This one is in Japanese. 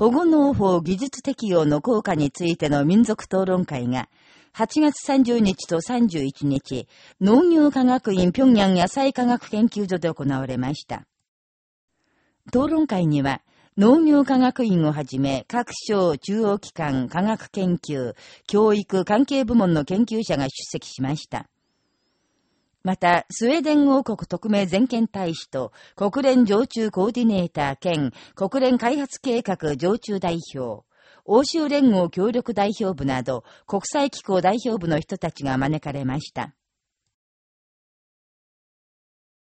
保護農法技術適用の効果についての民族討論会が、8月30日と31日、農業科学院平壌野菜科学研究所で行われました。討論会には、農業科学院をはじめ各省中央機関科学研究、教育関係部門の研究者が出席しました。また、スウェーデン王国特命全権大使と国連常駐コーディネーター兼国連開発計画常駐代表、欧州連合協力代表部など国際機構代表部の人たちが招かれました。